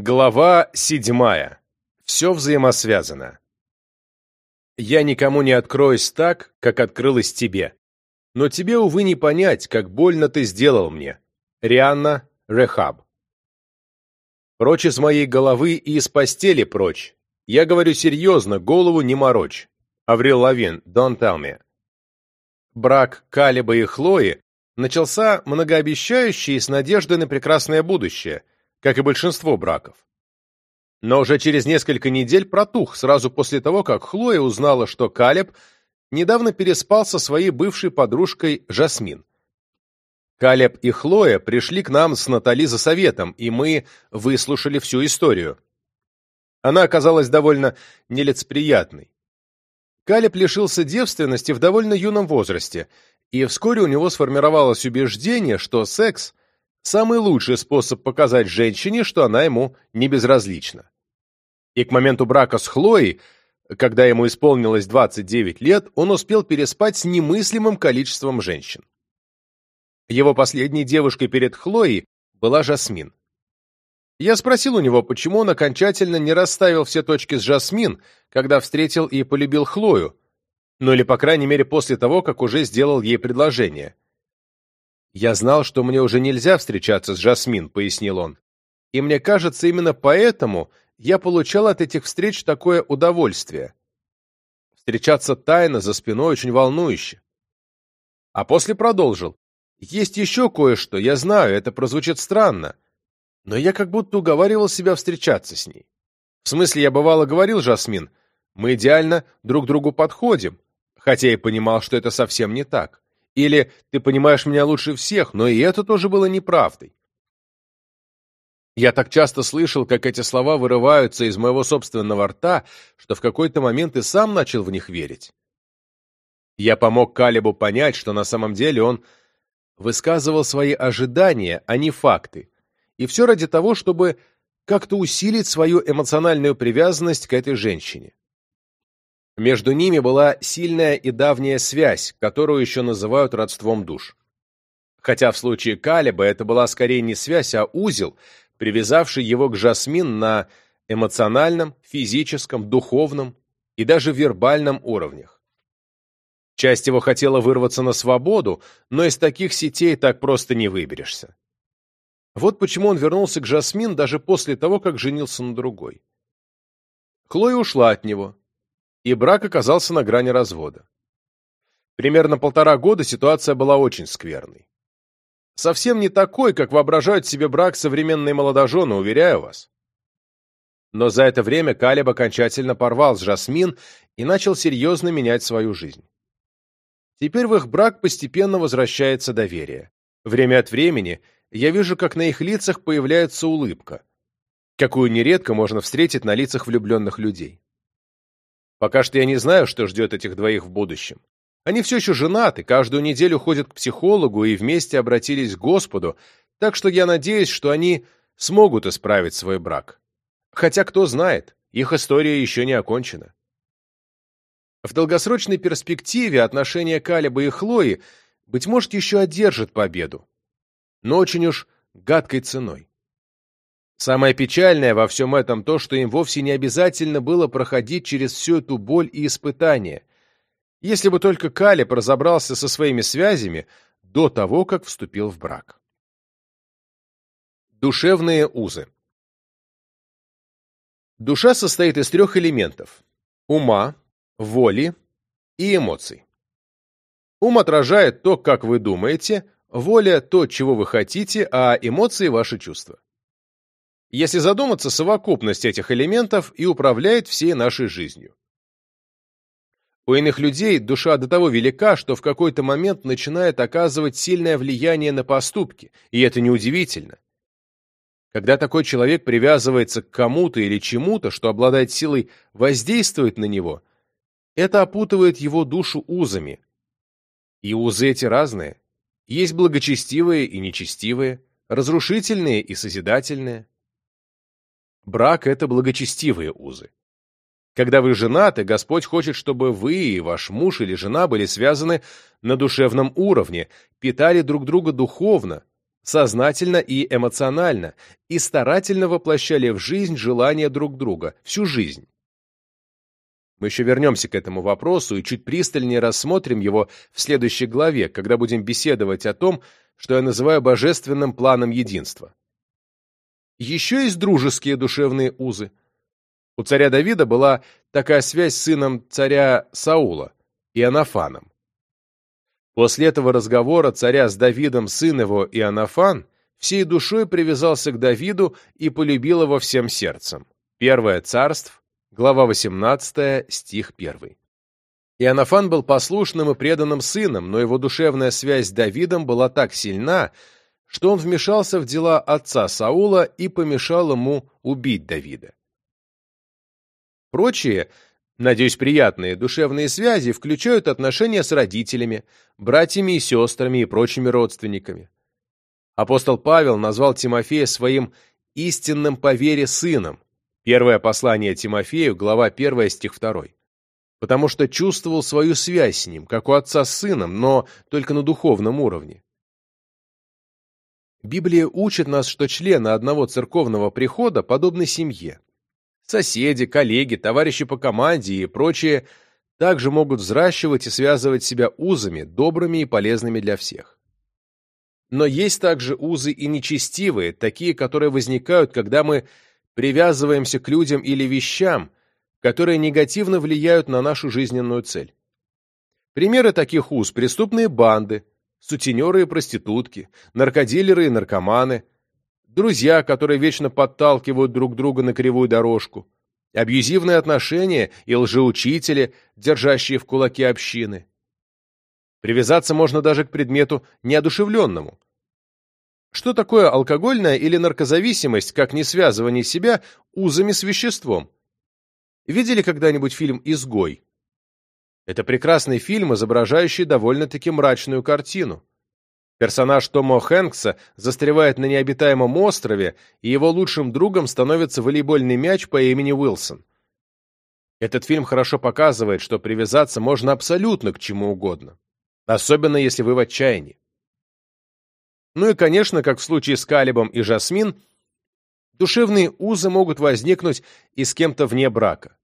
Глава седьмая. Все взаимосвязано. Я никому не откроюсь так, как открылась тебе. Но тебе, увы, не понять, как больно ты сделал мне. Рианна Рехаб. Прочь из моей головы и из постели прочь. Я говорю серьезно, голову не морочь. Аврил Лавин, don't tell me. Брак Калиба и Хлои начался многообещающий и с надеждой на прекрасное будущее – как и большинство браков. Но уже через несколько недель протух, сразу после того, как Хлоя узнала, что Калеб недавно переспал со своей бывшей подружкой Жасмин. Калеб и Хлоя пришли к нам с Натали за советом, и мы выслушали всю историю. Она оказалась довольно нелицеприятной. Калеб лишился девственности в довольно юном возрасте, и вскоре у него сформировалось убеждение, что секс самый лучший способ показать женщине, что она ему не безразлична. И к моменту брака с Хлоей, когда ему исполнилось 29 лет, он успел переспать с немыслимым количеством женщин. Его последней девушкой перед Хлоей была Жасмин. Я спросил у него, почему он окончательно не расставил все точки с Жасмин, когда встретил и полюбил Хлою, ну или, по крайней мере, после того, как уже сделал ей предложение. «Я знал, что мне уже нельзя встречаться с Жасмин», — пояснил он. «И мне кажется, именно поэтому я получал от этих встреч такое удовольствие. Встречаться тайно за спиной очень волнующе». А после продолжил. «Есть еще кое-что, я знаю, это прозвучит странно, но я как будто уговаривал себя встречаться с ней. В смысле, я бывало говорил Жасмин, мы идеально друг другу подходим, хотя и понимал, что это совсем не так. Или «ты понимаешь меня лучше всех», но и это тоже было неправдой. Я так часто слышал, как эти слова вырываются из моего собственного рта, что в какой-то момент и сам начал в них верить. Я помог Калибу понять, что на самом деле он высказывал свои ожидания, а не факты, и все ради того, чтобы как-то усилить свою эмоциональную привязанность к этой женщине. Между ними была сильная и давняя связь, которую еще называют родством душ. Хотя в случае Калиба это была скорее не связь, а узел, привязавший его к Жасмин на эмоциональном, физическом, духовном и даже вербальном уровнях. Часть его хотела вырваться на свободу, но из таких сетей так просто не выберешься. Вот почему он вернулся к Жасмин даже после того, как женился на другой. Хлоя ушла от него, и брак оказался на грани развода. Примерно полтора года ситуация была очень скверной. Совсем не такой, как воображают себе брак современные молодожены, уверяю вас. Но за это время Калеб окончательно порвал с Жасмин и начал серьезно менять свою жизнь. Теперь в их брак постепенно возвращается доверие. Время от времени я вижу, как на их лицах появляется улыбка, какую нередко можно встретить на лицах влюбленных людей. Пока что я не знаю, что ждет этих двоих в будущем. Они все еще женаты, каждую неделю ходят к психологу и вместе обратились к Господу, так что я надеюсь, что они смогут исправить свой брак. Хотя, кто знает, их история еще не окончена. В долгосрочной перспективе отношения Калиба и Хлои, быть может, еще одержат победу, но очень уж гадкой ценой. Самое печальное во всем этом то, что им вовсе не обязательно было проходить через всю эту боль и испытания. Если бы только Калеб разобрался со своими связями до того, как вступил в брак. Душевные узы Душа состоит из трех элементов – ума, воли и эмоций. Ум отражает то, как вы думаете, воля – то, чего вы хотите, а эмоции – ваши чувства. Если задуматься, совокупность этих элементов и управляет всей нашей жизнью. У иных людей душа до того велика, что в какой-то момент начинает оказывать сильное влияние на поступки, и это неудивительно. Когда такой человек привязывается к кому-то или чему-то, что обладает силой воздействовать на него, это опутывает его душу узами. И узы эти разные. Есть благочестивые и нечестивые, разрушительные и созидательные. Брак – это благочестивые узы. Когда вы женаты, Господь хочет, чтобы вы и ваш муж или жена были связаны на душевном уровне, питали друг друга духовно, сознательно и эмоционально, и старательно воплощали в жизнь желания друг друга, всю жизнь. Мы еще вернемся к этому вопросу и чуть пристальнее рассмотрим его в следующей главе, когда будем беседовать о том, что я называю божественным планом единства. Еще есть дружеские душевные узы. У царя Давида была такая связь с сыном царя Саула, Иоаннафаном. После этого разговора царя с Давидом сын его Иоаннафан всей душой привязался к Давиду и полюбил его всем сердцем. Первое царств, глава 18, стих 1. Иоаннафан был послушным и преданным сыном, но его душевная связь с Давидом была так сильна, что он вмешался в дела отца Саула и помешал ему убить Давида. Прочие, надеюсь, приятные душевные связи включают отношения с родителями, братьями и сестрами и прочими родственниками. Апостол Павел назвал Тимофея своим истинным по вере сыном. Первое послание Тимофею, глава 1, стих 2 потому что чувствовал свою связь с ним, как у отца с сыном, но только на духовном уровне. Библия учит нас, что члены одного церковного прихода подобны семье. Соседи, коллеги, товарищи по команде и прочие также могут взращивать и связывать себя узами, добрыми и полезными для всех. Но есть также узы и нечестивые, такие, которые возникают, когда мы привязываемся к людям или вещам, которые негативно влияют на нашу жизненную цель. Примеры таких уз – преступные банды, сутенеры и проститутки, наркодилеры и наркоманы, друзья, которые вечно подталкивают друг друга на кривую дорожку, абьюзивные отношения и лжеучители, держащие в кулаке общины. Привязаться можно даже к предмету неодушевленному. Что такое алкогольная или наркозависимость, как не связывание себя узами с веществом? Видели когда-нибудь фильм «Изгой»? Это прекрасный фильм, изображающий довольно-таки мрачную картину. Персонаж Тома Хэнкса застревает на необитаемом острове, и его лучшим другом становится волейбольный мяч по имени Уилсон. Этот фильм хорошо показывает, что привязаться можно абсолютно к чему угодно, особенно если вы в отчаянии. Ну и, конечно, как в случае с Калибом и Жасмин, душевные узы могут возникнуть и с кем-то вне брака.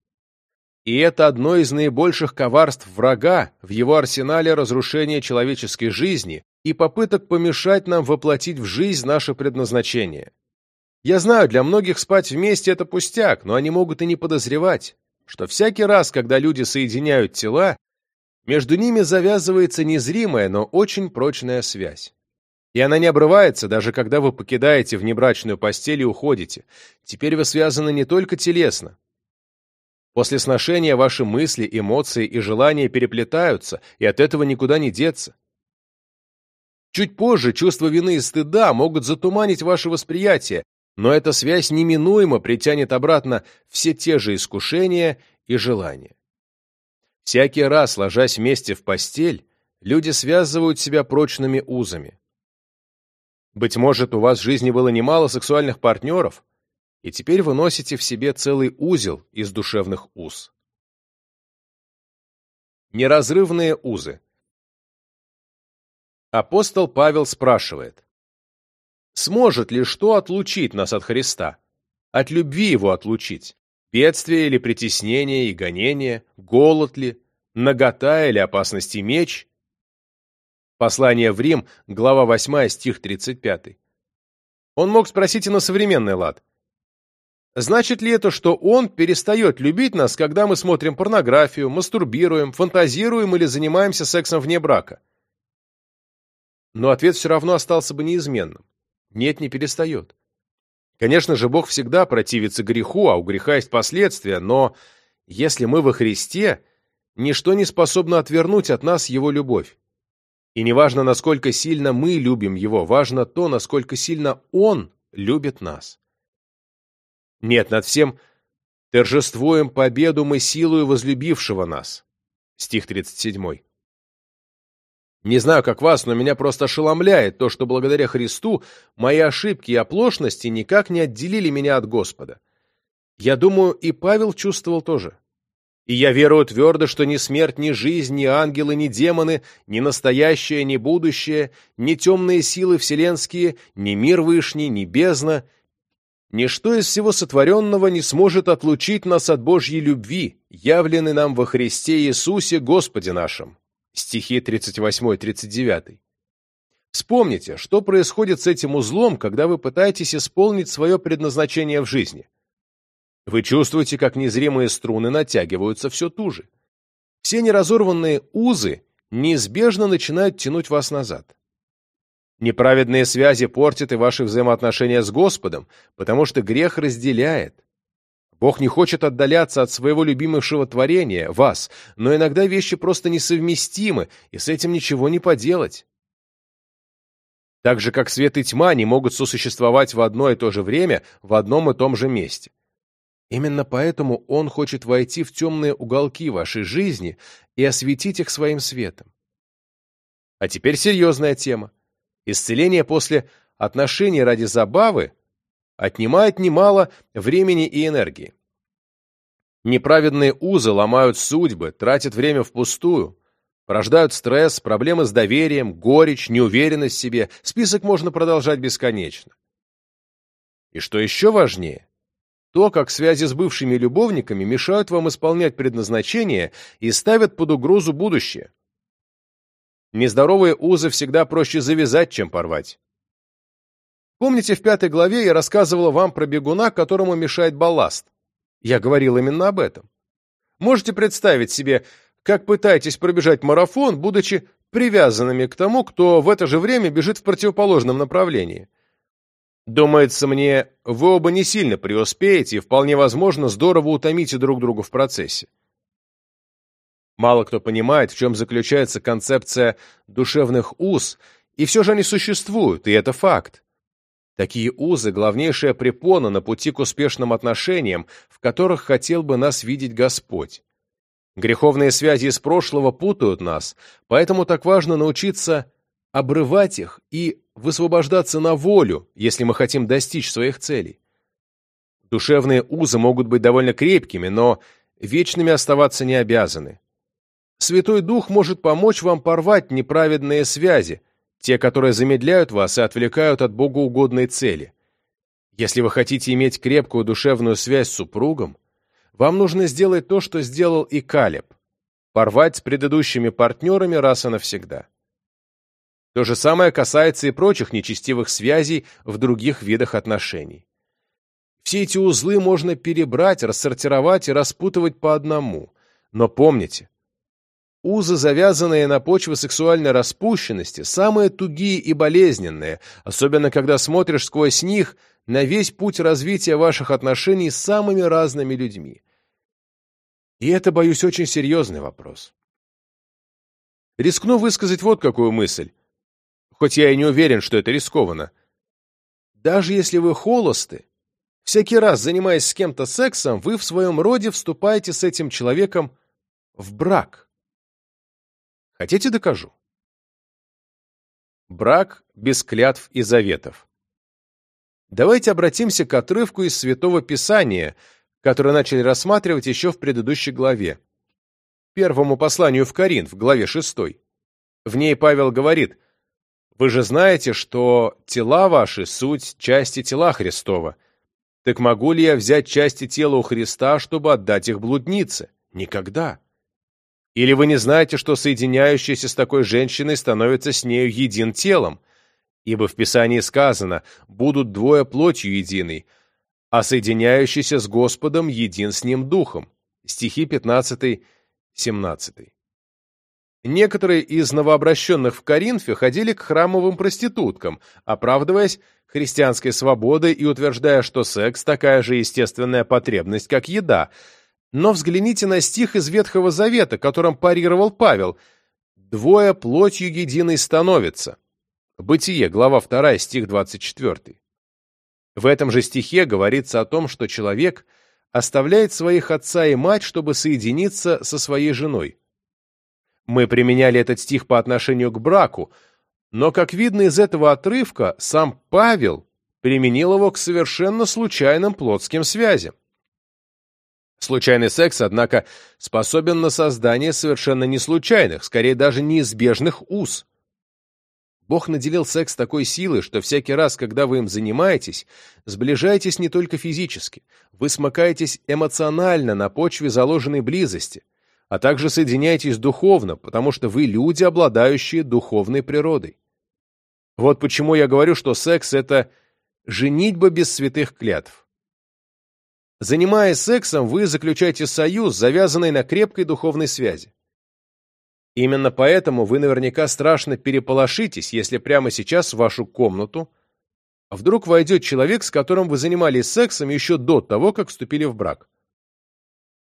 И это одно из наибольших коварств врага в его арсенале разрушения человеческой жизни и попыток помешать нам воплотить в жизнь наше предназначение. Я знаю, для многих спать вместе – это пустяк, но они могут и не подозревать, что всякий раз, когда люди соединяют тела, между ними завязывается незримая, но очень прочная связь. И она не обрывается, даже когда вы покидаете внебрачную постель и уходите. Теперь вы связаны не только телесно, После сношения ваши мысли, эмоции и желания переплетаются, и от этого никуда не деться. Чуть позже чувство вины и стыда могут затуманить ваше восприятие, но эта связь неминуемо притянет обратно все те же искушения и желания. Всякий раз, ложась вместе в постель, люди связывают себя прочными узами. Быть может, у вас в жизни было немало сексуальных партнеров, и теперь вы носите в себе целый узел из душевных уз. Неразрывные узы. Апостол Павел спрашивает, «Сможет ли что отлучить нас от Христа? От любви Его отлучить? Бедствие или притеснение и гонение? Голод ли? Нагота или опасности меч?» Послание в Рим, глава 8, стих 35. Он мог спросить и на современный лад. Значит ли это, что он перестает любить нас, когда мы смотрим порнографию, мастурбируем, фантазируем или занимаемся сексом вне брака? Но ответ все равно остался бы неизменным. Нет, не перестает. Конечно же, Бог всегда противится греху, а у греха есть последствия, но если мы во Христе, ничто не способно отвернуть от нас Его любовь. И неважно, насколько сильно мы любим Его, важно то, насколько сильно Он любит нас. Нет, над всем торжествуем победу мы силою возлюбившего нас. Стих 37. Не знаю, как вас, но меня просто ошеломляет то, что благодаря Христу мои ошибки и оплошности никак не отделили меня от Господа. Я думаю, и Павел чувствовал тоже. И я верую твердо, что ни смерть, ни жизнь, ни ангелы, ни демоны, ни настоящее, ни будущее, ни темные силы вселенские, ни мир вышний, ни бездна, ничто из всего сотворенного не сможет отлучить нас от Божьей любви, явленной нам во Христе Иисусе Господе нашим. Стихи 38-39. Вспомните, что происходит с этим узлом, когда вы пытаетесь исполнить свое предназначение в жизни. Вы чувствуете, как незримые струны натягиваются все туже. Все неразорванные узы неизбежно начинают тянуть вас назад. Неправедные связи портят и ваши взаимоотношения с Господом, потому что грех разделяет. Бог не хочет отдаляться от своего любимейшего творения, вас, но иногда вещи просто несовместимы, и с этим ничего не поделать. Так же, как свет и тьма не могут сосуществовать в одно и то же время в одном и том же месте. Именно поэтому Он хочет войти в темные уголки вашей жизни и осветить их своим светом. А теперь серьезная тема. Исцеление после отношений ради забавы отнимает немало времени и энергии. Неправедные узы ломают судьбы, тратят время впустую, порождают стресс, проблемы с доверием, горечь, неуверенность в себе. Список можно продолжать бесконечно. И что еще важнее, то, как связи с бывшими любовниками мешают вам исполнять предназначение и ставят под угрозу будущее. Нездоровые узы всегда проще завязать, чем порвать. Помните, в пятой главе я рассказывала вам про бегуна, которому мешает балласт? Я говорил именно об этом. Можете представить себе, как пытаетесь пробежать марафон, будучи привязанными к тому, кто в это же время бежит в противоположном направлении. Думается мне, вы оба не сильно преуспеете и, вполне возможно, здорово утомите друг друга в процессе. Мало кто понимает, в чем заключается концепция душевных уз, и все же они существуют, и это факт. Такие узы – главнейшая препона на пути к успешным отношениям, в которых хотел бы нас видеть Господь. Греховные связи из прошлого путают нас, поэтому так важно научиться обрывать их и высвобождаться на волю, если мы хотим достичь своих целей. Душевные узы могут быть довольно крепкими, но вечными оставаться не обязаны. Святой Дух может помочь вам порвать неправедные связи, те, которые замедляют вас и отвлекают от богоугодной цели. Если вы хотите иметь крепкую душевную связь с супругом, вам нужно сделать то, что сделал и Калеб – порвать с предыдущими партнерами раз и навсегда. То же самое касается и прочих нечестивых связей в других видах отношений. Все эти узлы можно перебрать, рассортировать и распутывать по одному. Но помните, узы, завязанные на почве сексуальной распущенности, самые тугие и болезненные, особенно когда смотришь сквозь них на весь путь развития ваших отношений с самыми разными людьми. И это, боюсь, очень серьезный вопрос. Рискну высказать вот какую мысль хоть я и не уверен, что это рискованно. Даже если вы холосты, всякий раз, занимаясь с кем-то сексом, вы в своем роде вступаете с этим человеком в брак. Хотите, докажу? Брак без клятв и заветов. Давайте обратимся к отрывку из Святого Писания, который начали рассматривать еще в предыдущей главе. Первому посланию в Коринф, в главе 6. В ней Павел говорит – вы же знаете, что тела ваши — суть части тела Христова. Так могу ли я взять части тела у Христа, чтобы отдать их блуднице? Никогда. Или вы не знаете, что соединяющийся с такой женщиной становится с нею един телом? Ибо в Писании сказано «будут двое плотью единой», а соединяющийся с Господом един с Ним Духом. Стихи 15-17. Некоторые из новообращенных в Коринфе ходили к храмовым проституткам, оправдываясь христианской свободой и утверждая, что секс – такая же естественная потребность, как еда. Но взгляните на стих из Ветхого Завета, которым парировал Павел. «Двое плотью единой становятся». Бытие, глава 2, стих 24. В этом же стихе говорится о том, что человек оставляет своих отца и мать, чтобы соединиться со своей женой. Мы применяли этот стих по отношению к браку, но, как видно из этого отрывка, сам Павел применил его к совершенно случайным плотским связям. Случайный секс, однако, способен на создание совершенно неслучайных, скорее даже неизбежных уз. Бог наделил секс такой силой, что всякий раз, когда вы им занимаетесь, сближаетесь не только физически, вы смыкаетесь эмоционально на почве заложенной близости, а также соединяетесь духовно, потому что вы люди, обладающие духовной природой. Вот почему я говорю, что секс — это женитьба без святых клятв. Занимаясь сексом, вы заключаете союз, завязанный на крепкой духовной связи. Именно поэтому вы наверняка страшно переполошитесь, если прямо сейчас в вашу комнату вдруг войдет человек, с которым вы занимались сексом еще до того, как вступили в брак.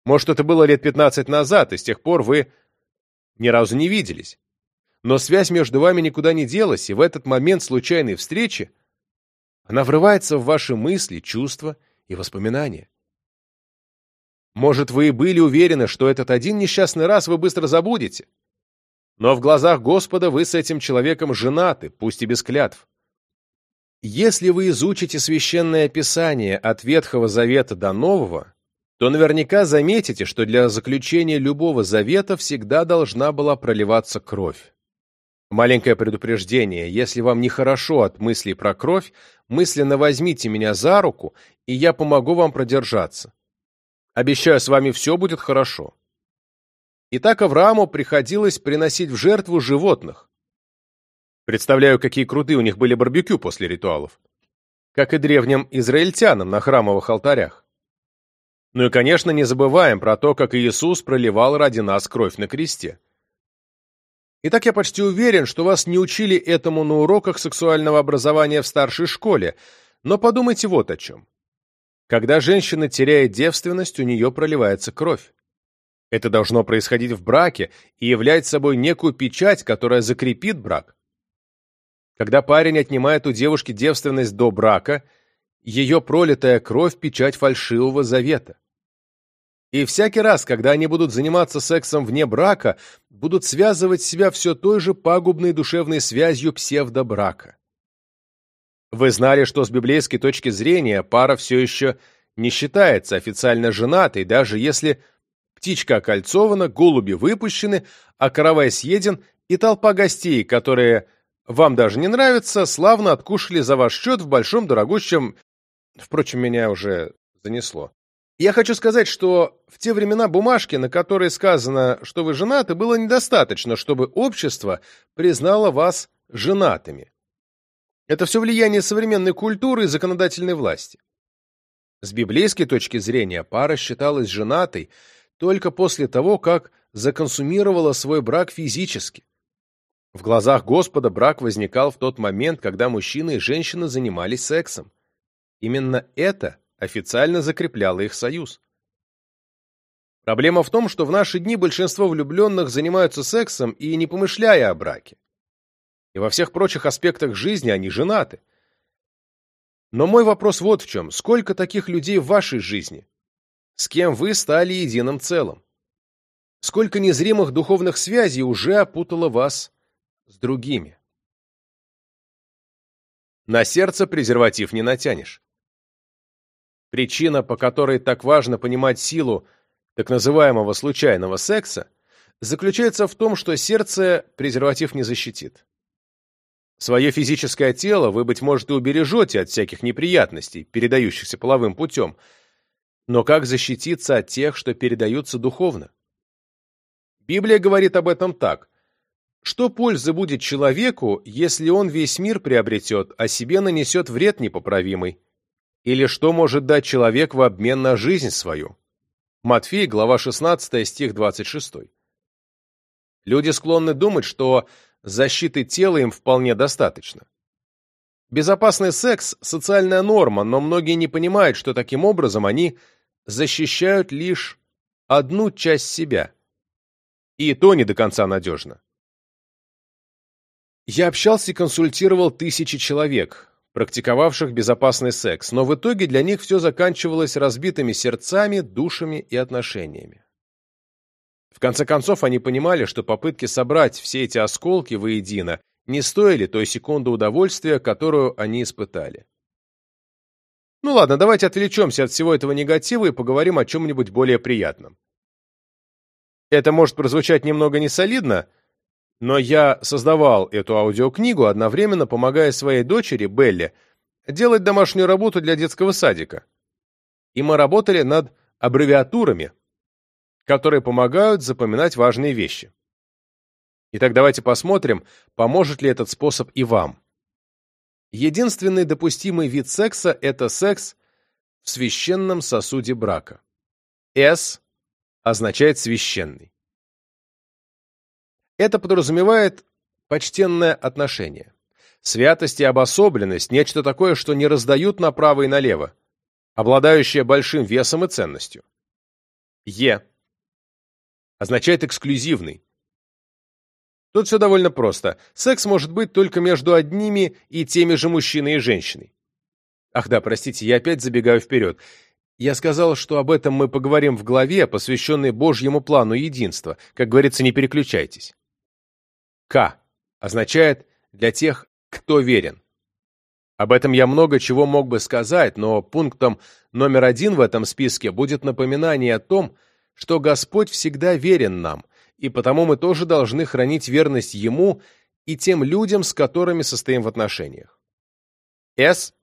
Может, это было лет 15 назад, и с тех пор вы ни разу не виделись. Но связь между вами никуда не делась, и в этот момент случайной встречи она врывается в ваши мысли, чувства и воспоминания. Может, вы и были уверены, что этот один несчастный раз вы быстро забудете, но в глазах Господа вы с этим человеком женаты, пусть и без клятв. Если вы изучите Священное Писание от Ветхого Завета до Нового, то наверняка заметите, что для заключения любого завета всегда должна была проливаться кровь. Маленькое предупреждение. Если вам нехорошо от мыслей про кровь, мысленно возьмите меня за руку, и я помогу вам продержаться. Обещаю, с вами все будет хорошо. И так Аврааму приходилось приносить в жертву животных. Представляю, какие крутые у них были барбекю после ритуалов. Как и древним израильтянам на храмовых алтарях. Ну и, конечно, не забываем про то, как Иисус проливал ради нас кровь на кресте. Итак, я почти уверен, что вас не учили этому на уроках сексуального образования в старшей школе, но подумайте вот о чем. Когда женщина теряет девственность, у нее проливается кровь. Это должно происходить в браке и являть собой некую печать, которая закрепит брак. Когда парень отнимает у девушки девственность до брака, ее пролитая кровь – печать фальшивого завета. И всякий раз, когда они будут заниматься сексом вне брака, будут связывать себя все той же пагубной душевной связью псевдобрака. Вы знали, что с библейской точки зрения пара все еще не считается официально женатой, даже если птичка окольцована, голуби выпущены, а каравай съеден, и толпа гостей, которые вам даже не нравятся, славно откушали за ваш счет в большом дорогущем... Впрочем, меня уже занесло. Я хочу сказать, что в те времена бумажки, на которой сказано, что вы женаты, было недостаточно, чтобы общество признало вас женатыми. Это все влияние современной культуры и законодательной власти. С библейской точки зрения пара считалась женатой, только после того, как законсумировала свой брак физически. В глазах Господа брак возникал в тот момент, когда мужчина и женщина занимались сексом. Именно это официально закрепляло их союз. Проблема в том, что в наши дни большинство влюбленных занимаются сексом и не помышляя о браке. И во всех прочих аспектах жизни они женаты. Но мой вопрос вот в чем. Сколько таких людей в вашей жизни? с кем вы стали единым целым. Сколько незримых духовных связей уже опутало вас с другими. На сердце презерватив не натянешь. Причина, по которой так важно понимать силу так называемого случайного секса, заключается в том, что сердце презерватив не защитит. Свое физическое тело вы, быть может, и убережете от всяких неприятностей, передающихся половым путем, но как защититься от тех, что передаются духовно? Библия говорит об этом так. Что пользы будет человеку, если он весь мир приобретет, а себе нанесет вред непоправимый? Или что может дать человек в обмен на жизнь свою? Матфей, глава 16, стих 26. Люди склонны думать, что защиты тела им вполне достаточно. Безопасный секс – социальная норма, но многие не понимают, что таким образом они – защищают лишь одну часть себя. И то не до конца надежно. Я общался и консультировал тысячи человек, практиковавших безопасный секс, но в итоге для них все заканчивалось разбитыми сердцами, душами и отношениями. В конце концов, они понимали, что попытки собрать все эти осколки воедино не стоили той секунды удовольствия, которую они испытали. Ну ладно, давайте отвлечемся от всего этого негатива и поговорим о чем-нибудь более приятном. Это может прозвучать немного несолидно, но я создавал эту аудиокнигу, одновременно помогая своей дочери, Белле, делать домашнюю работу для детского садика. И мы работали над аббревиатурами, которые помогают запоминать важные вещи. Итак, давайте посмотрим, поможет ли этот способ и вам. Единственный допустимый вид секса – это секс в священном сосуде брака. «С» означает «священный». Это подразумевает почтенное отношение. Святость и обособленность – нечто такое, что не раздают направо и налево, обладающее большим весом и ценностью. «Е» означает «эксклюзивный». Тут все довольно просто. Секс может быть только между одними и теми же мужчиной и женщиной. Ах да, простите, я опять забегаю вперед. Я сказал, что об этом мы поговорим в главе, посвященной Божьему плану единства. Как говорится, не переключайтесь. К означает «для тех, кто верен». Об этом я много чего мог бы сказать, но пунктом номер один в этом списке будет напоминание о том, что Господь всегда верен нам, и потому мы тоже должны хранить верность Ему и тем людям, с которыми состоим в отношениях. С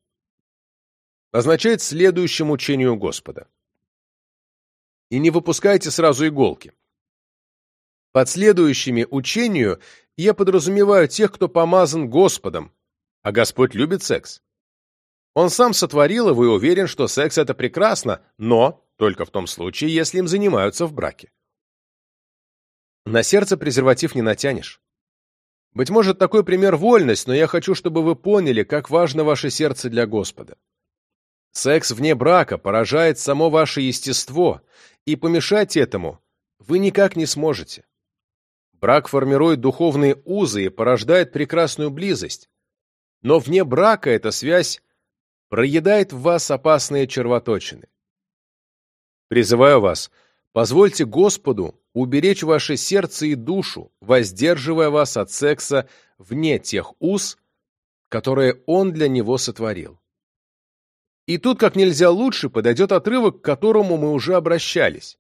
означает следующему учению Господа. И не выпускайте сразу иголки. Под следующими учению я подразумеваю тех, кто помазан Господом, а Господь любит секс. Он сам сотворил его и уверен, что секс — это прекрасно, но только в том случае, если им занимаются в браке. На сердце презерватив не натянешь. Быть может, такой пример вольность, но я хочу, чтобы вы поняли, как важно ваше сердце для Господа. Секс вне брака поражает само ваше естество, и помешать этому вы никак не сможете. Брак формирует духовные узы и порождает прекрасную близость. Но вне брака эта связь проедает в вас опасные червоточины. Призываю вас, позвольте Господу уберечь ваше сердце и душу, воздерживая вас от секса вне тех уз, которые Он для него сотворил. И тут как нельзя лучше подойдет отрывок, к которому мы уже обращались.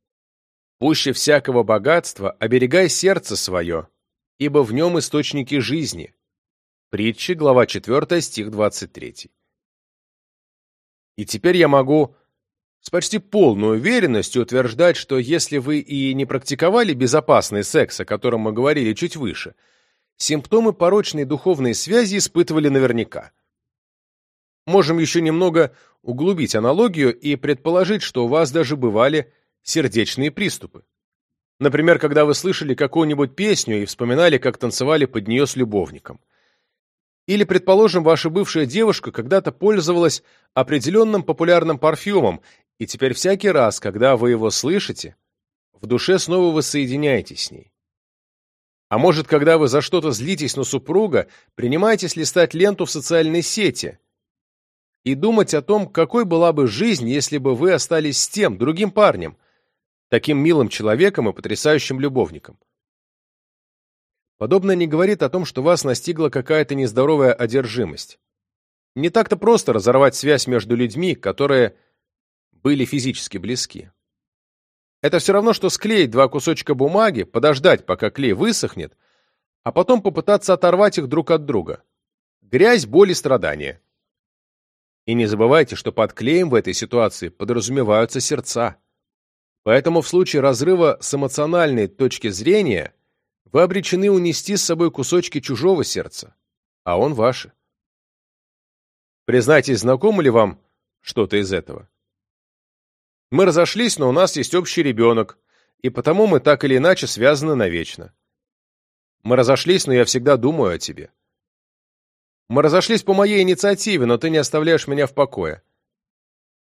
Пуще всякого богатства оберегай сердце свое, ибо в нем источники жизни. Притчи, глава 4, стих 23. И теперь я могу с почти полной уверенностью утверждать, что если вы и не практиковали безопасный секс, о котором мы говорили чуть выше, симптомы порочной духовной связи испытывали наверняка. Можем еще немного углубить аналогию и предположить, что у вас даже бывали сердечные приступы. Например, когда вы слышали какую-нибудь песню и вспоминали, как танцевали под нее с любовником. Или, предположим, ваша бывшая девушка когда-то пользовалась определенным популярным парфюмом, и теперь всякий раз, когда вы его слышите, в душе снова воссоединяетесь с ней. А может, когда вы за что-то злитесь на супруга, принимаетесь листать ленту в социальной сети и думать о том, какой была бы жизнь, если бы вы остались с тем, другим парнем, таким милым человеком и потрясающим любовником. Подобное не говорит о том, что вас настигла какая-то нездоровая одержимость. Не так-то просто разорвать связь между людьми, которые были физически близки. Это все равно, что склеить два кусочка бумаги, подождать, пока клей высохнет, а потом попытаться оторвать их друг от друга. Грязь, боль и страдания. И не забывайте, что под клеем в этой ситуации подразумеваются сердца. Поэтому в случае разрыва с эмоциональной точки зрения вы обречены унести с собой кусочки чужого сердца, а он ваше. Признайтесь, знакомо ли вам что-то из этого? Мы разошлись, но у нас есть общий ребенок, и потому мы так или иначе связаны навечно. Мы разошлись, но я всегда думаю о тебе. Мы разошлись по моей инициативе, но ты не оставляешь меня в покое.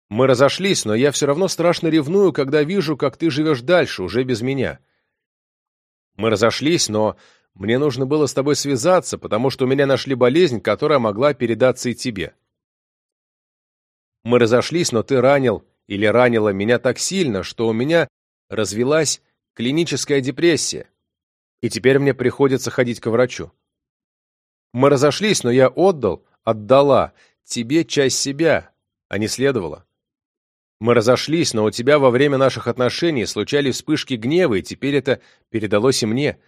Мы разошлись, но я все равно страшно ревную, когда вижу, как ты живешь дальше, уже без меня. Мы разошлись, но мне нужно было с тобой связаться, потому что у меня нашли болезнь, которая могла передаться и тебе. Мы разошлись, но ты ранил или ранила меня так сильно, что у меня развелась клиническая депрессия, и теперь мне приходится ходить к врачу. Мы разошлись, но я отдал, отдала тебе часть себя, а не следовало. Мы разошлись, но у тебя во время наших отношений случались вспышки гнева, и теперь это передалось и мне.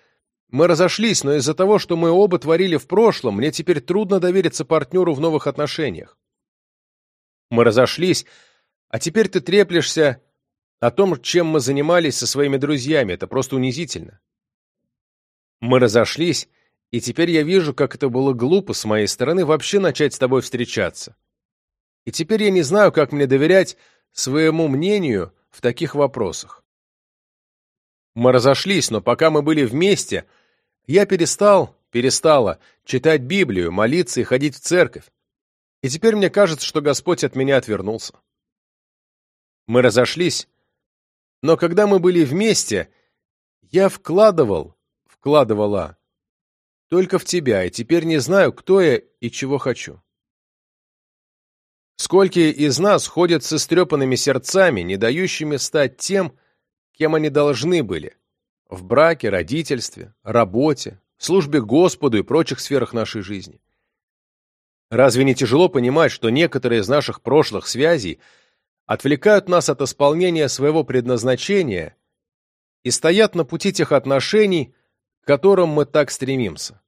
Мы разошлись, но из-за того, что мы оба творили в прошлом, мне теперь трудно довериться партнеру в новых отношениях. Мы разошлись, а теперь ты треплешься о том, чем мы занимались со своими друзьями. Это просто унизительно. Мы разошлись, и теперь я вижу, как это было глупо с моей стороны вообще начать с тобой встречаться. И теперь я не знаю, как мне доверять своему мнению в таких вопросах. Мы разошлись, но пока мы были вместе, я перестал, перестала читать Библию, молиться и ходить в церковь. И теперь мне кажется, что Господь от меня отвернулся. Мы разошлись, но когда мы были вместе, я вкладывал, вкладывала только в тебя, и теперь не знаю, кто я и чего хочу. Сколько из нас ходят с истрепанными сердцами, не дающими стать тем, кем они должны были, в браке, родительстве, работе, службе Господу и прочих сферах нашей жизни. Разве не тяжело понимать, что некоторые из наших прошлых связей отвлекают нас от исполнения своего предназначения и стоят на пути тех отношений, к которым мы так стремимся?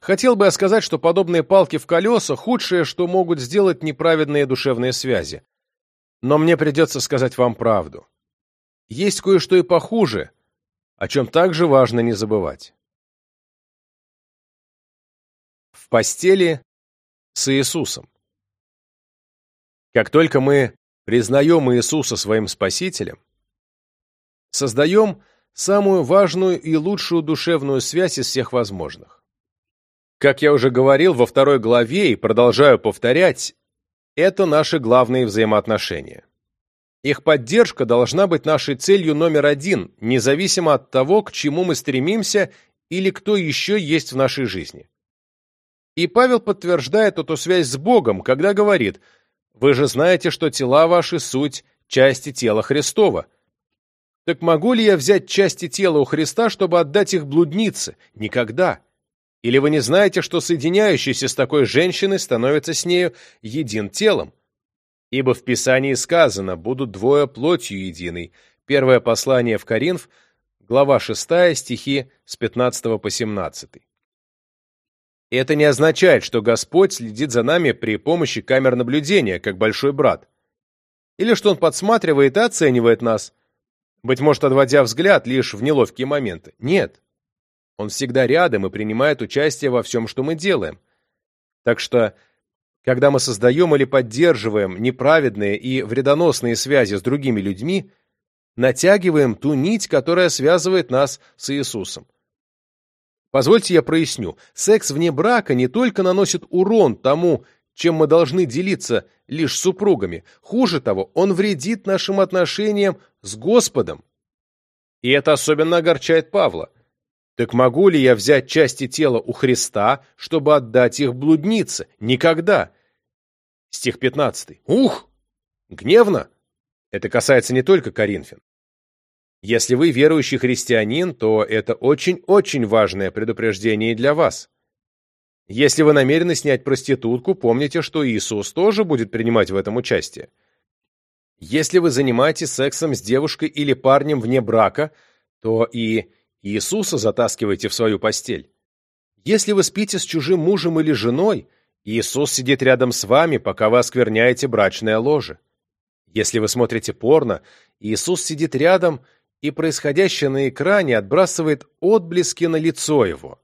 Хотел бы я сказать, что подобные палки в колеса – худшее, что могут сделать неправедные душевные связи. Но мне придется сказать вам правду. Есть кое-что и похуже, о чем также важно не забывать. В постели с Иисусом. Как только мы признаем Иисуса своим Спасителем, создаем самую важную и лучшую душевную связь из всех возможных. Как я уже говорил во второй главе и продолжаю повторять, это наши главные взаимоотношения. Их поддержка должна быть нашей целью номер один, независимо от того, к чему мы стремимся или кто еще есть в нашей жизни. И Павел подтверждает эту связь с Богом, когда говорит «Вы же знаете, что тела ваши – суть части тела Христова». Так могу ли я взять части тела у Христа, чтобы отдать их блуднице? Никогда. Или вы не знаете, что соединяющийся с такой женщиной становится с нею един телом? Ибо в Писании сказано, будут двое плотью единой. Первое послание в Коринф, глава 6, стихи с 15 по 17. И это не означает, что Господь следит за нами при помощи камер наблюдения, как большой брат. Или что Он подсматривает и оценивает нас, быть может, отводя взгляд лишь в неловкие моменты. Нет. Он всегда рядом и принимает участие во всем, что мы делаем. Так что, когда мы создаем или поддерживаем неправедные и вредоносные связи с другими людьми, натягиваем ту нить, которая связывает нас с Иисусом. Позвольте я проясню. Секс вне брака не только наносит урон тому, чем мы должны делиться лишь с супругами. Хуже того, он вредит нашим отношениям с Господом. И это особенно огорчает Павла. Так могу ли я взять части тела у Христа, чтобы отдать их блуднице? Никогда. Стих 15. Ух! Гневно! Это касается не только Коринфян. Если вы верующий христианин, то это очень-очень важное предупреждение для вас. Если вы намерены снять проститутку, помните, что Иисус тоже будет принимать в этом участие. Если вы занимаетесь сексом с девушкой или парнем вне брака, то и Иисуса затаскивайте в свою постель. Если вы спите с чужим мужем или женой, Иисус сидит рядом с вами, пока вы оскверняете брачное ложе. Если вы смотрите порно, Иисус сидит рядом, и происходящее на экране отбрасывает отблески на лицо его.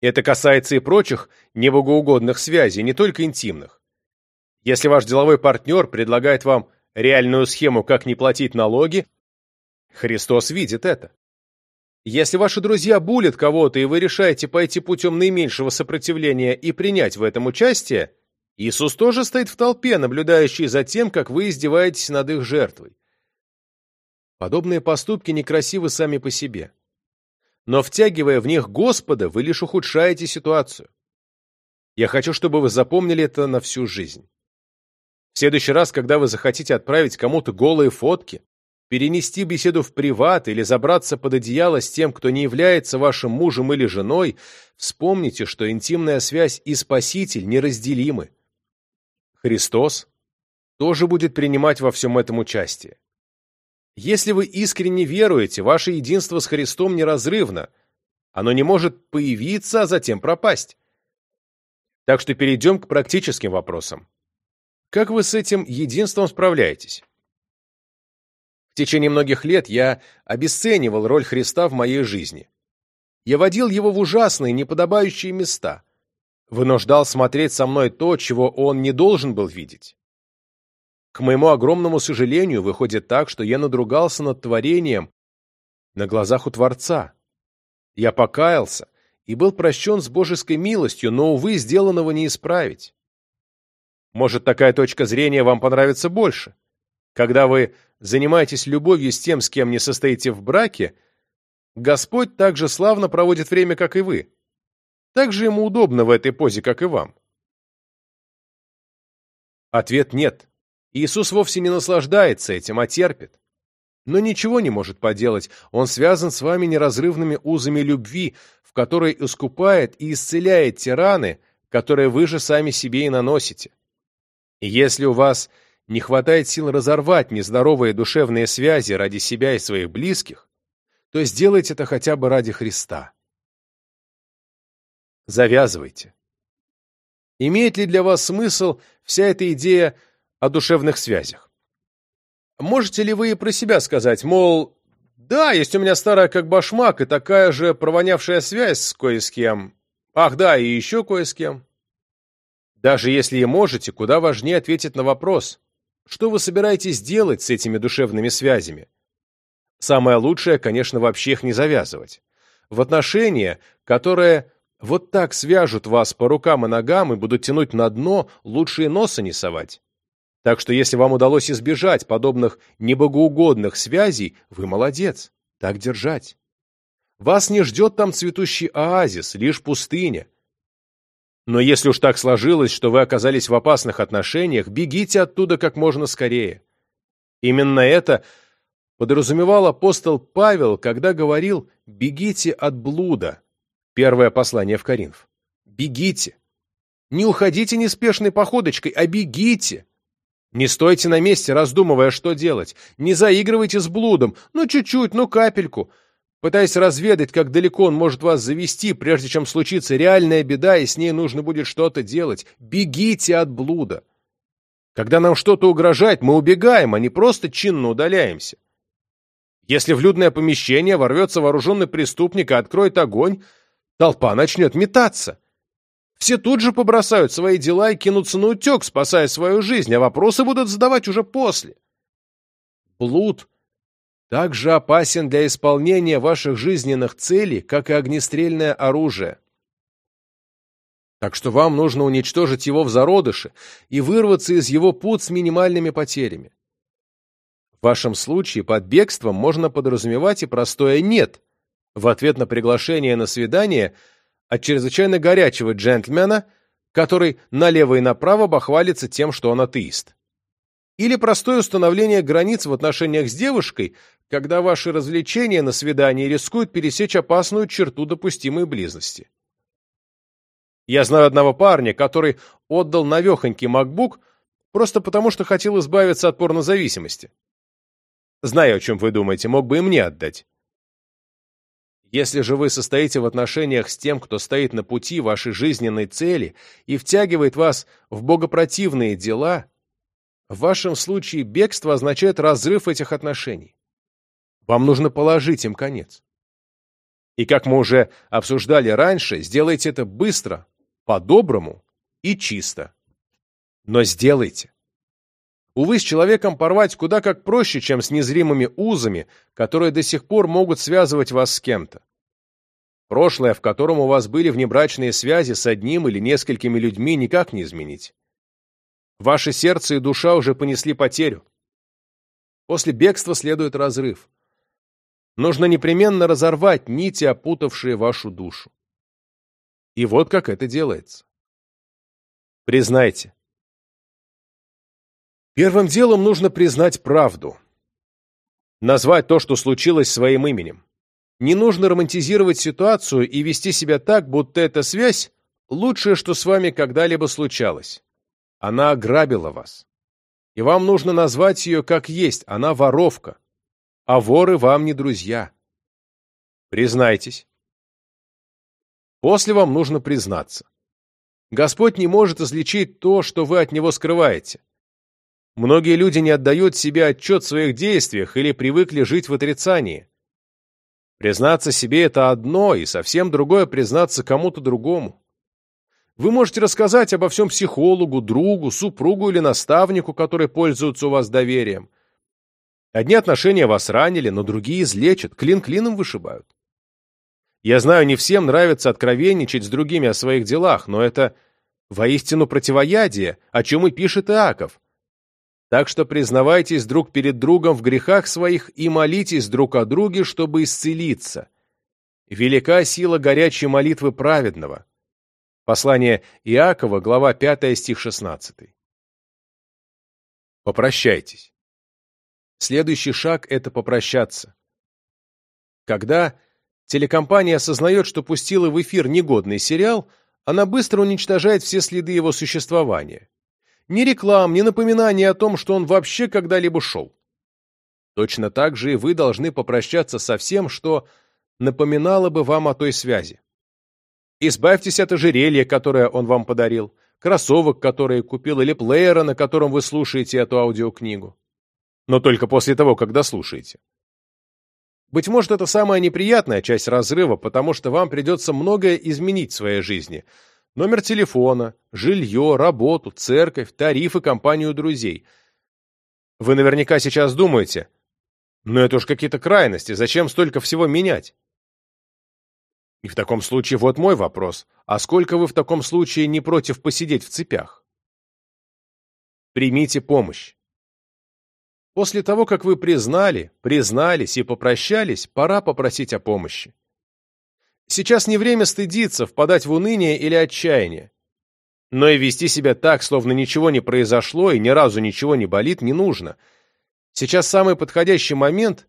Это касается и прочих небогоугодных связей, не только интимных. Если ваш деловой партнер предлагает вам реальную схему, как не платить налоги, Христос видит это. Если ваши друзья булят кого-то, и вы решаете пойти путем наименьшего сопротивления и принять в этом участие, Иисус тоже стоит в толпе, наблюдающий за тем, как вы издеваетесь над их жертвой. Подобные поступки некрасивы сами по себе. Но втягивая в них Господа, вы лишь ухудшаете ситуацию. Я хочу, чтобы вы запомнили это на всю жизнь. В следующий раз, когда вы захотите отправить кому-то голые фотки, перенести беседу в приват или забраться под одеяло с тем, кто не является вашим мужем или женой, вспомните, что интимная связь и Спаситель неразделимы. Христос, тоже будет принимать во всем этом участие. Если вы искренне веруете, ваше единство с Христом неразрывно, оно не может появиться, а затем пропасть. Так что перейдем к практическим вопросам. Как вы с этим единством справляетесь? В течение многих лет я обесценивал роль Христа в моей жизни. Я водил его в ужасные, неподобающие места. Вынуждал смотреть со мной то, чего он не должен был видеть. К моему огромному сожалению, выходит так, что я надругался над творением на глазах у Творца. Я покаялся и был прощен с божеской милостью, но, увы, сделанного не исправить. Может, такая точка зрения вам понравится больше? Когда вы занимаетесь любовью с тем, с кем не состоите в браке, Господь так же славно проводит время, как и вы. Так же ему удобно в этой позе, как и вам. Ответ нет. Иисус вовсе не наслаждается этим, а терпит. Но ничего не может поделать, он связан с вами неразрывными узами любви, в которой искупает и исцеляет те раны, которые вы же сами себе и наносите. И если у вас не хватает сил разорвать нездоровые душевные связи ради себя и своих близких, то сделайте это хотя бы ради Христа. Завязывайте. Имеет ли для вас смысл вся эта идея о душевных связях. Можете ли вы про себя сказать, мол, да, есть у меня старая как башмак и такая же провонявшая связь с кое с кем. Ах, да, и еще кое с кем. Даже если и можете, куда важнее ответить на вопрос, что вы собираетесь делать с этими душевными связями? Самое лучшее, конечно, вообще их не завязывать. В отношения, которые вот так свяжут вас по рукам и ногам и будут тянуть на дно, лучше и носа не совать. Так что если вам удалось избежать подобных небогоугодных связей, вы молодец. Так держать. Вас не ждет там цветущий оазис, лишь пустыня. Но если уж так сложилось, что вы оказались в опасных отношениях, бегите оттуда как можно скорее. Именно это подразумевал апостол Павел, когда говорил «бегите от блуда». Первое послание в Коринф. Бегите. Не уходите неспешной походочкой, а бегите. Не стойте на месте, раздумывая, что делать. Не заигрывайте с блудом. Ну, чуть-чуть, ну, капельку. Пытаясь разведать, как далеко он может вас завести, прежде чем случится реальная беда, и с ней нужно будет что-то делать. Бегите от блуда. Когда нам что-то угрожает, мы убегаем, а не просто чинно удаляемся. Если в людное помещение ворвется вооруженный преступник и откроет огонь, толпа начнет метаться. Все тут же побросают свои дела и кинутся на утек, спасая свою жизнь, а вопросы будут задавать уже после. Блуд так же опасен для исполнения ваших жизненных целей, как и огнестрельное оружие. Так что вам нужно уничтожить его в зародыше и вырваться из его пут с минимальными потерями. В вашем случае под бегством можно подразумевать и простое «нет» в ответ на приглашение на свидание – от чрезвычайно горячего джентльмена, который налево и направо бахвалится тем, что он атеист. Или простое установление границ в отношениях с девушкой, когда ваши развлечения на свидании рискуют пересечь опасную черту допустимой близости. Я знаю одного парня, который отдал навехонький MacBook просто потому, что хотел избавиться от порнозависимости. Знаю, о чем вы думаете, мог бы и мне отдать. Если же вы состоите в отношениях с тем, кто стоит на пути вашей жизненной цели и втягивает вас в богопротивные дела, в вашем случае бегство означает разрыв этих отношений. Вам нужно положить им конец. И как мы уже обсуждали раньше, сделайте это быстро, по-доброму и чисто. Но сделайте. Увы, с человеком порвать куда как проще, чем с незримыми узами, которые до сих пор могут связывать вас с кем-то. Прошлое, в котором у вас были внебрачные связи с одним или несколькими людьми, никак не изменить. Ваше сердце и душа уже понесли потерю. После бегства следует разрыв. Нужно непременно разорвать нити, опутавшие вашу душу. И вот как это делается. Признайте, Первым делом нужно признать правду. Назвать то, что случилось, своим именем. Не нужно романтизировать ситуацию и вести себя так, будто эта связь – лучшее, что с вами когда-либо случалось. Она ограбила вас. И вам нужно назвать ее как есть, она воровка. А воры вам не друзья. Признайтесь. После вам нужно признаться. Господь не может излечить то, что вы от Него скрываете. Многие люди не отдают себе отчет в своих действиях или привыкли жить в отрицании. Признаться себе – это одно, и совсем другое – признаться кому-то другому. Вы можете рассказать обо всем психологу, другу, супругу или наставнику, который пользуется у вас доверием. Одни отношения вас ранили, но другие излечат, клин клином вышибают. Я знаю, не всем нравится откровенничать с другими о своих делах, но это воистину противоядие, о чем и пишет Иаков. Так что признавайтесь друг перед другом в грехах своих и молитесь друг о друге, чтобы исцелиться. Велика сила горячей молитвы праведного. Послание Иакова, глава 5, стих 16. Попрощайтесь. Следующий шаг – это попрощаться. Когда телекомпания осознает, что пустила в эфир негодный сериал, она быстро уничтожает все следы его существования. Ни реклам, ни напоминаний о том, что он вообще когда-либо шел. Точно так же и вы должны попрощаться со всем, что напоминало бы вам о той связи. Избавьтесь от ожерелья, которое он вам подарил, кроссовок, которые купил, или плеера, на котором вы слушаете эту аудиокнигу. Но только после того, когда слушаете. Быть может, это самая неприятная часть разрыва, потому что вам придется многое изменить в своей жизни. Номер телефона, жилье, работу, церковь, тарифы, компанию друзей. Вы наверняка сейчас думаете, но это уж какие-то крайности, зачем столько всего менять? И в таком случае вот мой вопрос. А сколько вы в таком случае не против посидеть в цепях? Примите помощь. После того, как вы признали, признались и попрощались, пора попросить о помощи. Сейчас не время стыдиться, впадать в уныние или отчаяние. Но и вести себя так, словно ничего не произошло и ни разу ничего не болит, не нужно. Сейчас самый подходящий момент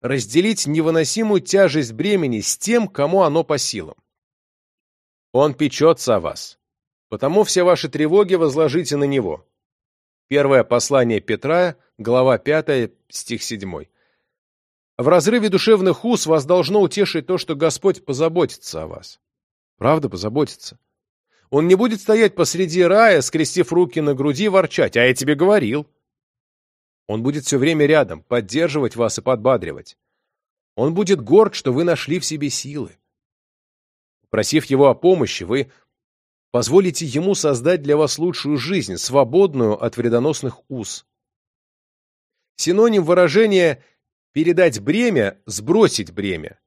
разделить невыносимую тяжесть бремени с тем, кому оно по силам. Он печется о вас, потому все ваши тревоги возложите на него. Первое послание Петра, глава 5, стих 7. В разрыве душевных уз вас должно утешить то, что Господь позаботится о вас. Правда, позаботится. Он не будет стоять посреди рая, скрестив руки на груди, ворчать, а я тебе говорил. Он будет все время рядом, поддерживать вас и подбадривать. Он будет горд, что вы нашли в себе силы. Просив его о помощи, вы позволите ему создать для вас лучшую жизнь, свободную от вредоносных уз. Синоним выражения «передать бремя» — «сбросить бремя».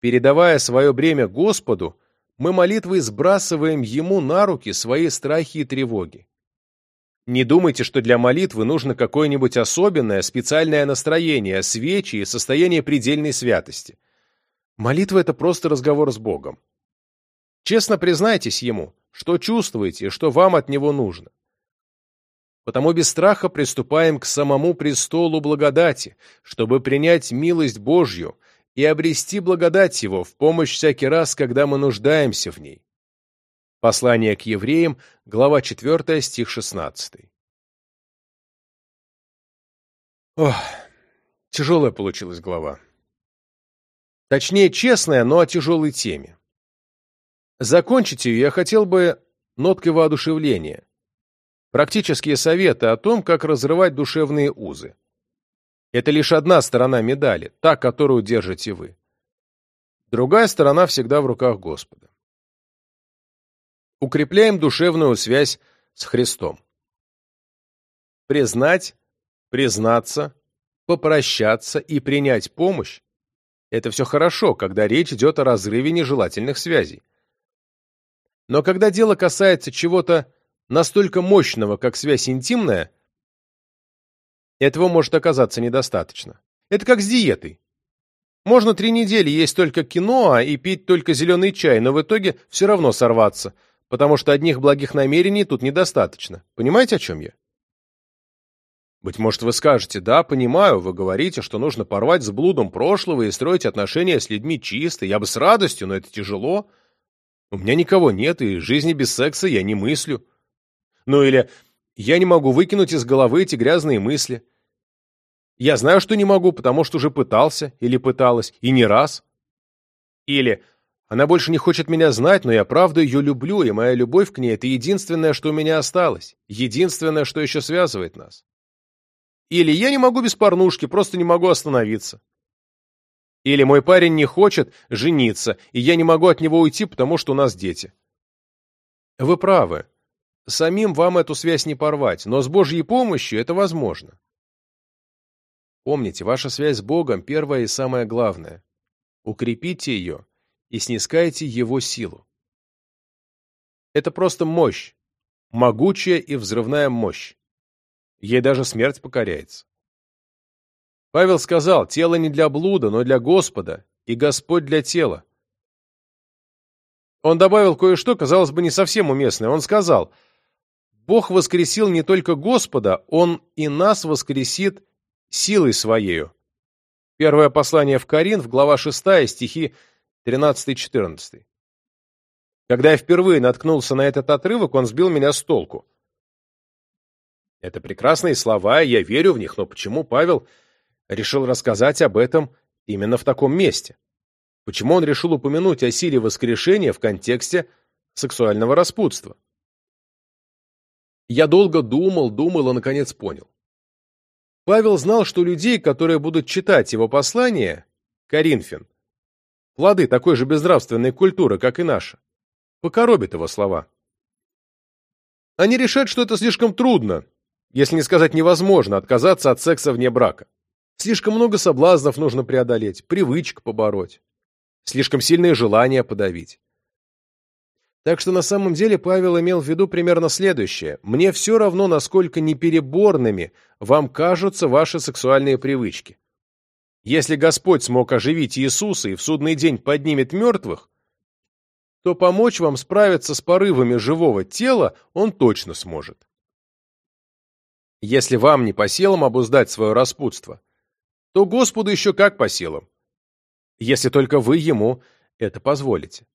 Передавая свое бремя Господу, мы молитвой сбрасываем Ему на руки свои страхи и тревоги. Не думайте, что для молитвы нужно какое-нибудь особенное, специальное настроение, свечи и состояние предельной святости. Молитва — это просто разговор с Богом. Честно признайтесь Ему, что чувствуете и что вам от Него нужно. Потому без страха приступаем к самому престолу благодати, чтобы принять милость Божью и обрести благодать Его в помощь всякий раз, когда мы нуждаемся в ней. Послание к евреям, глава 4, стих 16. Ох, тяжелая получилась глава. Точнее, честная, но о тяжелой теме. Закончить ее я хотел бы ноткой воодушевления. Практические советы о том, как разрывать душевные узы. Это лишь одна сторона медали, та, которую держите вы. Другая сторона всегда в руках Господа укрепляем душевную связь с Христом. Признать, признаться, попрощаться и принять помощь – это все хорошо, когда речь идет о разрыве нежелательных связей. Но когда дело касается чего-то настолько мощного, как связь интимная, этого может оказаться недостаточно. Это как с диетой. Можно три недели есть только киноа и пить только зеленый чай, но в итоге все равно сорваться – потому что одних благих намерений тут недостаточно. Понимаете, о чем я? Быть может, вы скажете, да, понимаю, вы говорите, что нужно порвать с блудом прошлого и строить отношения с людьми чисто. Я бы с радостью, но это тяжело. У меня никого нет, и жизни без секса я не мыслю. Ну или «Я не могу выкинуть из головы эти грязные мысли». Я знаю, что не могу, потому что уже пытался или пыталась, и не раз. Или «Она больше не хочет меня знать, но я правда ее люблю, и моя любовь к ней — это единственное, что у меня осталось, единственное, что еще связывает нас». Или «Я не могу без порнушки, просто не могу остановиться». Или «Мой парень не хочет жениться, и я не могу от него уйти, потому что у нас дети». Вы правы. Самим вам эту связь не порвать, но с Божьей помощью это возможно. Помните, ваша связь с Богом первая и самое главное. Укрепите ее и снискайте Его силу. Это просто мощь, могучая и взрывная мощь. Ей даже смерть покоряется. Павел сказал, тело не для блуда, но для Господа, и Господь для тела. Он добавил кое-что, казалось бы, не совсем уместное. Он сказал, «Бог воскресил не только Господа, Он и нас воскресит силой Своею». Первое послание в Коринф, глава 6, стихи 13-14. Когда я впервые наткнулся на этот отрывок, он сбил меня с толку. Это прекрасные слова, я верю в них, но почему Павел решил рассказать об этом именно в таком месте? Почему он решил упомянуть о силе воскрешения в контексте сексуального распутства? Я долго думал, думал и, наконец, понял. Павел знал, что людей, которые будут читать его послание, Коринфян, плоды такой же безнравственной культуры, как и наша, покоробит его слова. Они решат, что это слишком трудно, если не сказать невозможно, отказаться от секса вне брака. Слишком много соблазнов нужно преодолеть, привычек побороть. Слишком сильные желания подавить. Так что на самом деле Павел имел в виду примерно следующее. «Мне все равно, насколько непереборными вам кажутся ваши сексуальные привычки. Если Господь смог оживить Иисуса и в судный день поднимет мертвых, то помочь вам справиться с порывами живого тела Он точно сможет. Если вам не по силам обуздать свое распутство, то Господу еще как по силам если только вы ему это позволите.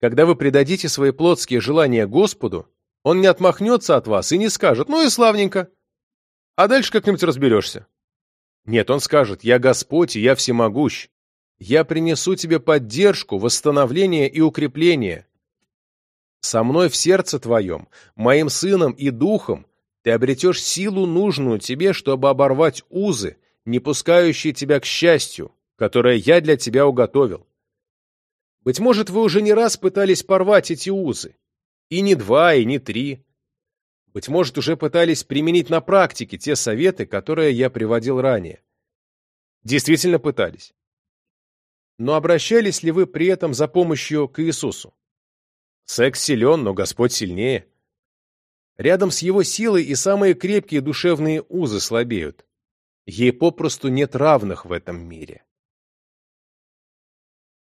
Когда вы предадите свои плотские желания Господу, он не отмахнется от вас и не скажет «ну и славненько», а дальше как-нибудь разберешься. Нет, он скажет «я Господь и я всемогущ, я принесу тебе поддержку, восстановление и укрепление. Со мной в сердце твоем, моим сыном и духом ты обретешь силу нужную тебе, чтобы оборвать узы, не пускающие тебя к счастью, которое я для тебя уготовил. Быть может, вы уже не раз пытались порвать эти узы. И не два, и не три. Быть может, уже пытались применить на практике те советы, которые я приводил ранее. Действительно пытались. Но обращались ли вы при этом за помощью к Иисусу? Секс силен, но Господь сильнее. Рядом с его силой и самые крепкие душевные узы слабеют. Ей попросту нет равных в этом мире.